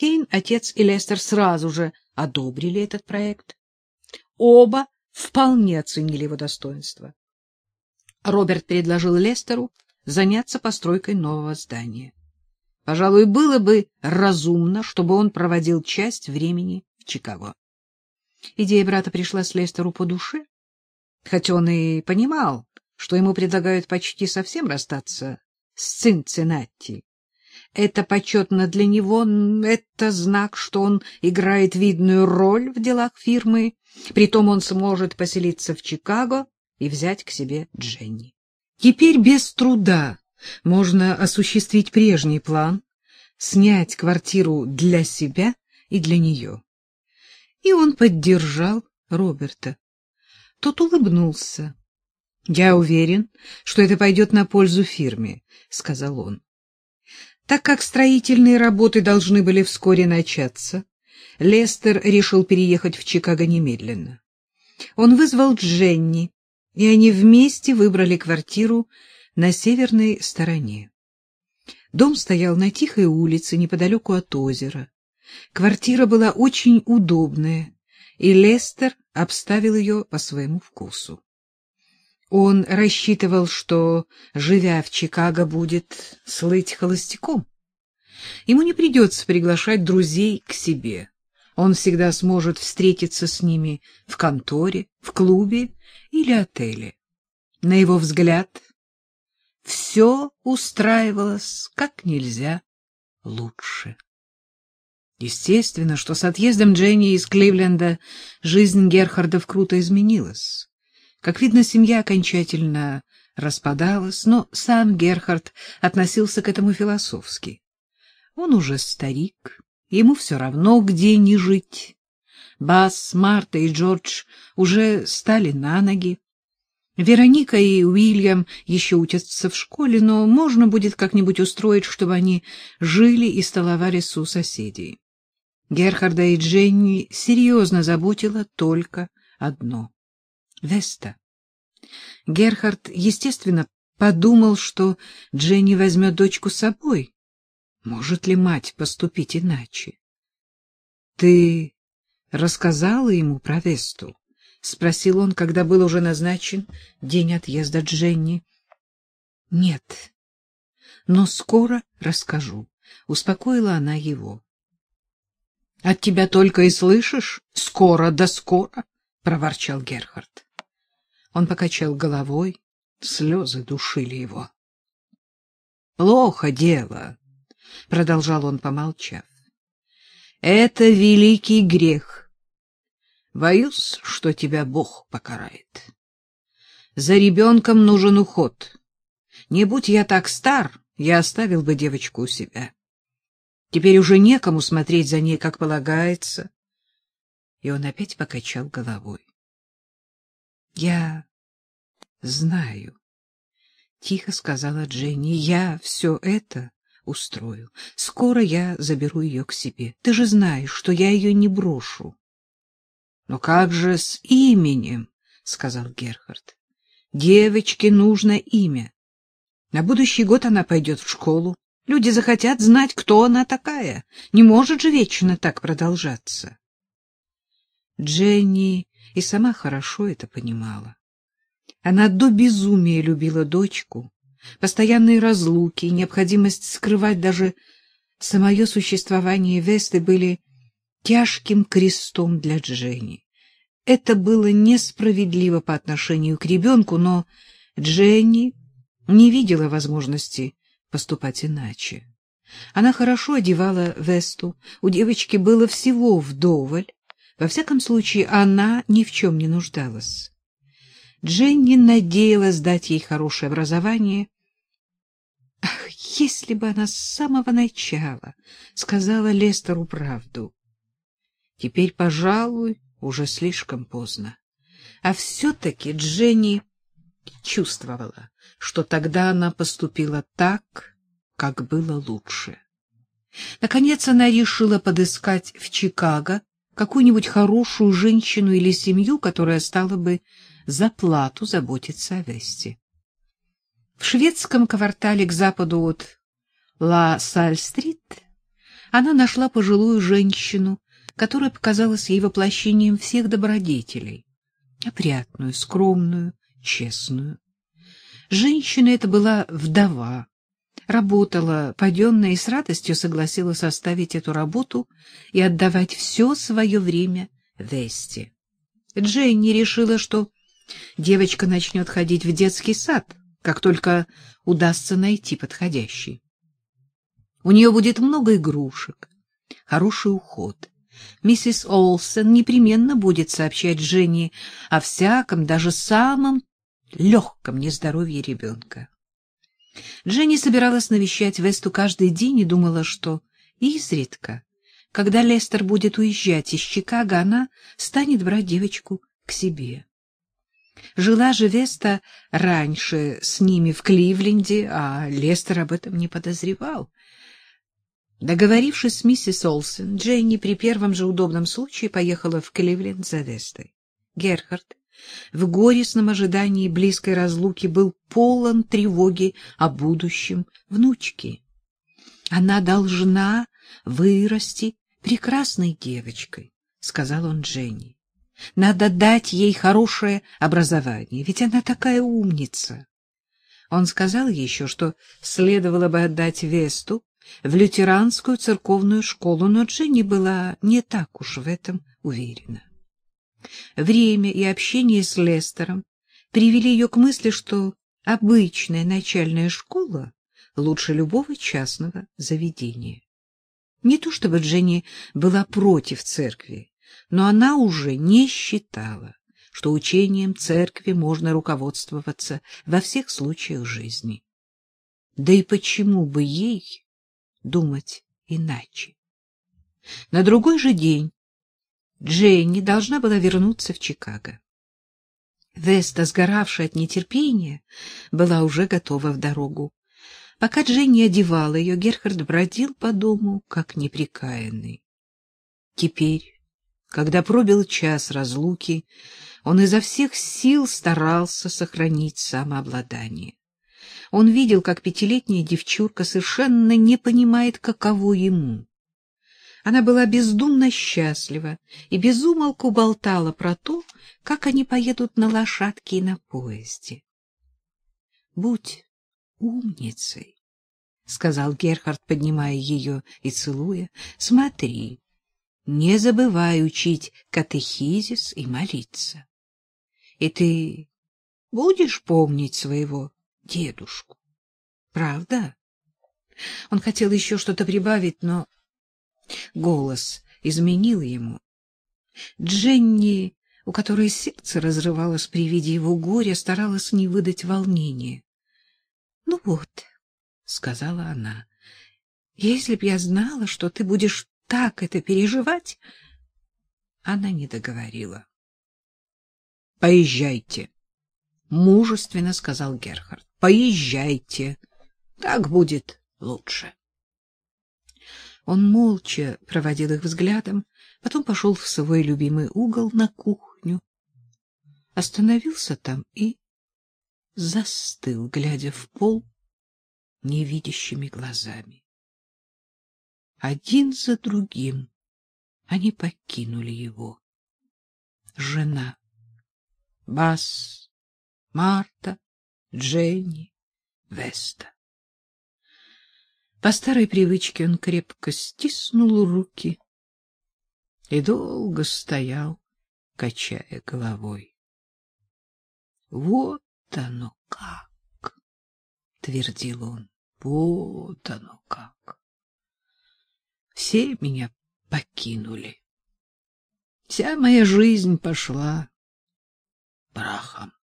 Кейн, отец и Лестер сразу же одобрили этот проект. Оба вполне оценили его достоинство. Роберт предложил Лестеру заняться постройкой нового здания. Пожалуй, было бы разумно, чтобы он проводил часть времени в Чикаго. Идея брата пришла с Лестеру по душе, хотя он и понимал, что ему предлагают почти совсем расстаться с Цинциннати. Это почетно для него, это знак, что он играет видную роль в делах фирмы, притом он сможет поселиться в Чикаго и взять к себе Дженни. Теперь без труда можно осуществить прежний план, снять квартиру для себя и для нее. И он поддержал Роберта. Тот улыбнулся. — Я уверен, что это пойдет на пользу фирме, — сказал он. Так как строительные работы должны были вскоре начаться, Лестер решил переехать в Чикаго немедленно. Он вызвал Дженни, и они вместе выбрали квартиру на северной стороне. Дом стоял на тихой улице неподалеку от озера. Квартира была очень удобная, и Лестер обставил ее по своему вкусу. Он рассчитывал, что, живя в Чикаго, будет слыть холостяком. Ему не придется приглашать друзей к себе. Он всегда сможет встретиться с ними в конторе, в клубе или отеле. На его взгляд, все устраивалось как нельзя лучше. Естественно, что с отъездом Дженни из Кливленда жизнь Герхардов круто изменилась. Как видно, семья окончательно распадалась, но сам Герхард относился к этому философски. Он уже старик, ему все равно, где не жить. Бас, Марта и Джордж уже стали на ноги. Вероника и Уильям еще учатся в школе, но можно будет как-нибудь устроить, чтобы они жили и столовались у соседей. Герхарда и Дженни серьезно заботило только одно — Веста. Герхард, естественно, подумал, что Дженни возьмет дочку с собой. Может ли мать поступить иначе? — Ты рассказала ему про Весту? — спросил он, когда был уже назначен день отъезда Дженни. — Нет, но скоро расскажу, — успокоила она его. — От тебя только и слышишь? Скоро да скоро, — проворчал Герхард. Он покачал головой, слезы душили его. — Плохо дело, — продолжал он, помолчав. — Это великий грех. Боюсь, что тебя Бог покарает. За ребенком нужен уход. Не будь я так стар, я оставил бы девочку у себя. Теперь уже некому смотреть за ней, как полагается. И он опять покачал головой. — Я знаю, — тихо сказала Дженни, — я все это устрою. Скоро я заберу ее к себе. Ты же знаешь, что я ее не брошу. — Но как же с именем? — сказал Герхард. — Девочке нужно имя. На будущий год она пойдет в школу. Люди захотят знать, кто она такая. Не может же вечно так продолжаться. Дженни и сама хорошо это понимала. Она до безумия любила дочку, постоянные разлуки и необходимость скрывать даже самое существование Весты были тяжким крестом для Дженни. Это было несправедливо по отношению к ребенку, но Дженни не видела возможности поступать иначе. Она хорошо одевала Весту, у девочки было всего вдоволь, во всяком случае она ни в чем не нуждалась. Дженни надеялась дать ей хорошее образование. Ах, если бы она с самого начала сказала Лестеру правду! Теперь, пожалуй, уже слишком поздно. А все-таки Дженни чувствовала, что тогда она поступила так, как было лучше. Наконец она решила подыскать в Чикаго какую-нибудь хорошую женщину или семью, которая стала бы за плату заботиться о Весте. В шведском квартале к западу от Ла-Саль-стрит Она нашла пожилую женщину, которая показалась ей воплощением всех добродетелей. Опрятную, скромную, честную. Женщина эта была вдова, работала паденно и с радостью согласилась оставить эту работу и отдавать все свое время Весте. Дженни решила, что девочка начнет ходить в детский сад, как только удастся найти подходящий. У нее будет много игрушек, хороший уход. Миссис Олсен непременно будет сообщать Жене о всяком, даже самом легком нездоровье ребенка. Дженни собиралась навещать Весту каждый день и думала, что изредка, когда Лестер будет уезжать из Чикаго, она станет брать девочку к себе. Жила же Веста раньше с ними в Кливленде, а Лестер об этом не подозревал. Договорившись с миссис Олсен, Дженни при первом же удобном случае поехала в Кливленд за Вестой. Герхард в горестном ожидании близкой разлуки был полон тревоги о будущем внучки. Она должна вырасти прекрасной девочкой, — сказал он Дженни. Надо дать ей хорошее образование, ведь она такая умница. Он сказал еще, что следовало бы отдать Весту в лютеранскую церковную школу, но Дженни была не так уж в этом уверена. Время и общение с Лестером привели ее к мысли, что обычная начальная школа лучше любого частного заведения. Не то чтобы Дженни была против церкви, но она уже не считала, что учением церкви можно руководствоваться во всех случаях жизни. Да и почему бы ей думать иначе? На другой же день Дженни должна была вернуться в Чикаго. Веста, сгоравшая от нетерпения, была уже готова в дорогу. Пока Дженни одевала ее, Герхард бродил по дому, как неприкаянный. Теперь, когда пробил час разлуки, он изо всех сил старался сохранить самообладание. Он видел, как пятилетняя девчурка совершенно не понимает, каково ему. Она была бездумно счастлива и безумолку болтала про то, как они поедут на лошадке и на поезде. — Будь умницей, — сказал Герхард, поднимая ее и целуя. — Смотри, не забывай учить катехизис и молиться. И ты будешь помнить своего дедушку, правда? Он хотел еще что-то прибавить, но голос изменил ему. Дженни, у которой сердце разрывалось при виде его горя, старалась не выдать волнения. — Ну вот, — сказала она, — если б я знала, что ты будешь так это переживать... Она не договорила. — Поезжайте, — мужественно сказал Герхард. — Поезжайте, так будет лучше. Он молча проводил их взглядом, потом пошел в свой любимый угол на кухню, остановился там и застыл, глядя в пол невидящими глазами. Один за другим они покинули его. Жена, Бас, Марта, Дженни, Веста. По старой привычке он крепко стиснул руки и долго стоял, качая головой. — Вот оно как! — твердил он. — Вот оно как! Все меня покинули. Вся моя жизнь пошла прахом.